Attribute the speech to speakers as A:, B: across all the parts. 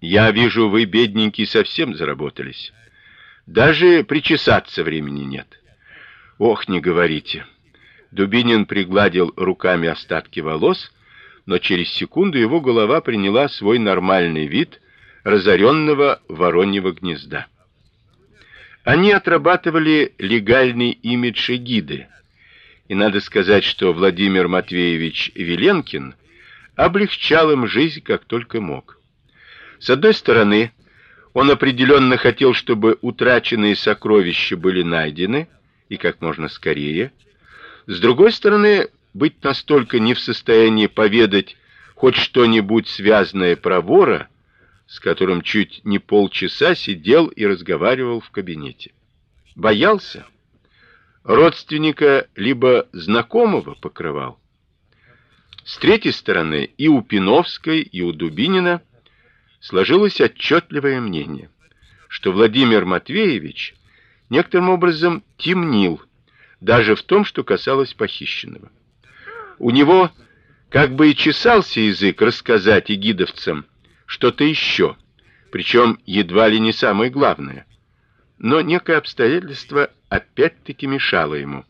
A: Я вижу, вы бедненькие совсем заработались. Даже причесаться времени нет. Ох, не говорите. Дубинин пригладил руками остатки волос, но через секунду его голова приняла свой нормальный вид разоренного вороньего гнезда. Они отрабатывали легальный имидж гиды. И надо сказать, что Владимир Матвеевич Веленкин облегчал им жизнь как только мог. С одной стороны, он определенно хотел, чтобы утраченные сокровища были найдены и как можно скорее. С другой стороны, быть настолько не в состоянии поведать хоть что-нибудь связанное про вора, с которым чуть не полчаса сидел и разговаривал в кабинете. Боялся родственника либо знакомого покрывал. С третьей стороны, и у Пиновской, и у Дубинина сложилось отчетливое мнение, что Владимир Матвеевич некоторым образом темнил даже в том, что касалось похищенного. У него как бы и чесался язык рассказать игидовцам что-то еще, причем едва ли не самое главное. Но некое обстоятельство опять-таки мешало ему,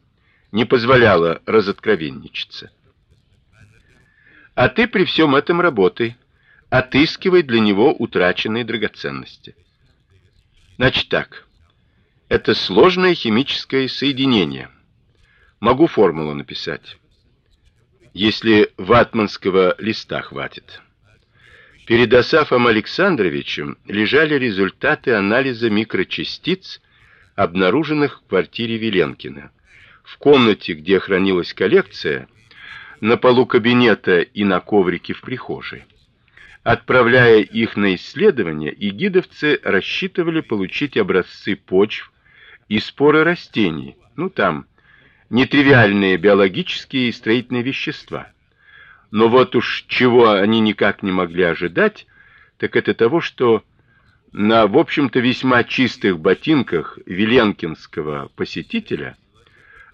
A: не позволяло разоткровенничаться. А ты при всем этом работай, отыскивай для него утраченные драгоценности. Значит так. Это сложное химическое соединение. Могу формулу написать. Если ватманского листа хватит. Перед Асафом Александровичем лежали результаты анализа микрочастиц, обнаруженных в квартире Веленкина. В комнате, где хранилась коллекция, на полу кабинета и на коврике в прихожей. Отправляя их на исследование, игидовцы рассчитывали получить образцы почв и споры растений. Ну там нетривиальные биологические и строительные вещества. Но вот уж чего они никак не могли ожидать, так это того, что на, в общем-то, весьма чистых ботинках Веленкинского посетителя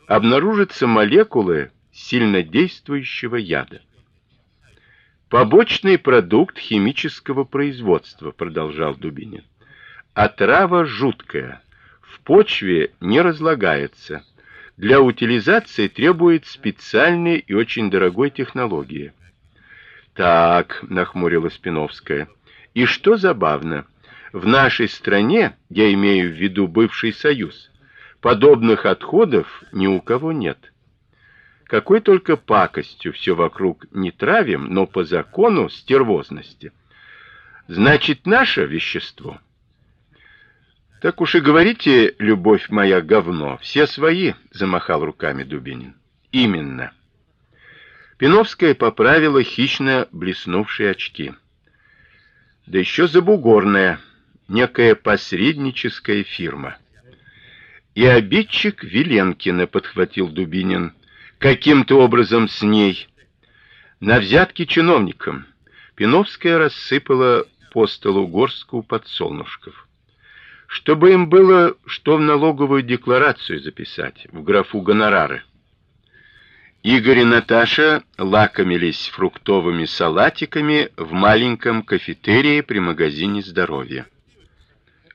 A: обнаружатся молекулы сильнодействующего яда. Побочный продукт химического производства, продолжал Дубинин. Отрава жуткая, в почве не разлагается для утилизации требует специальной и очень дорогой технологии. Так, нахмурилась Пиновская. И что забавно, в нашей стране, я имею в виду бывший союз, подобных отходов ни у кого нет. Какой только пакостью все вокруг не травим, но по закону стервозности. Значит, наше вещество так уж и говорите, любовь моя говно, все свои, замахал руками Дубинин. Именно. Пиновская поправила хищно блеснувшие очки. Да еще забугорная, некая посредническая фирма. И обидчик Веленкина подхватил Дубинин каким-то образом с ней на взятки чиновникам. Пиновская рассыпала по столу горстку подсолнушков чтобы им было что в налоговую декларацию записать, в графу гонорары. Игорь и Наташа лакомились фруктовыми салатиками в маленьком кафетерии при магазине Здоровья.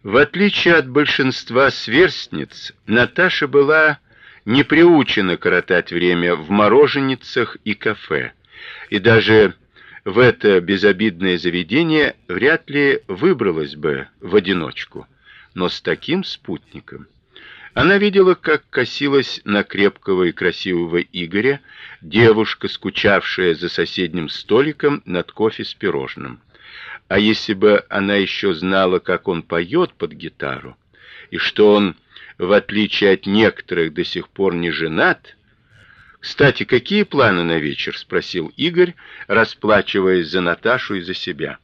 A: В отличие от большинства сверстниц, Наташа была не приучена коротать время в мороженицах и кафе, и даже в это безобидное заведение вряд ли выбралась бы в одиночку но с таким спутником. Она видела, как косилась на крепкого и красивого Игоря девушка, скучавшая за соседним столиком над кофе с пирожным. А если бы она еще знала, как он поет под гитару, и что он, в отличие от некоторых, до сих пор не женат, кстати, какие планы на вечер, спросил Игорь, расплачиваясь за Наташу и за себя.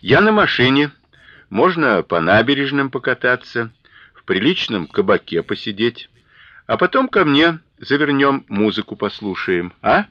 A: Я на машине, можно по набережным покататься, в приличном кабаке посидеть, а потом ко мне завернем, музыку послушаем, а?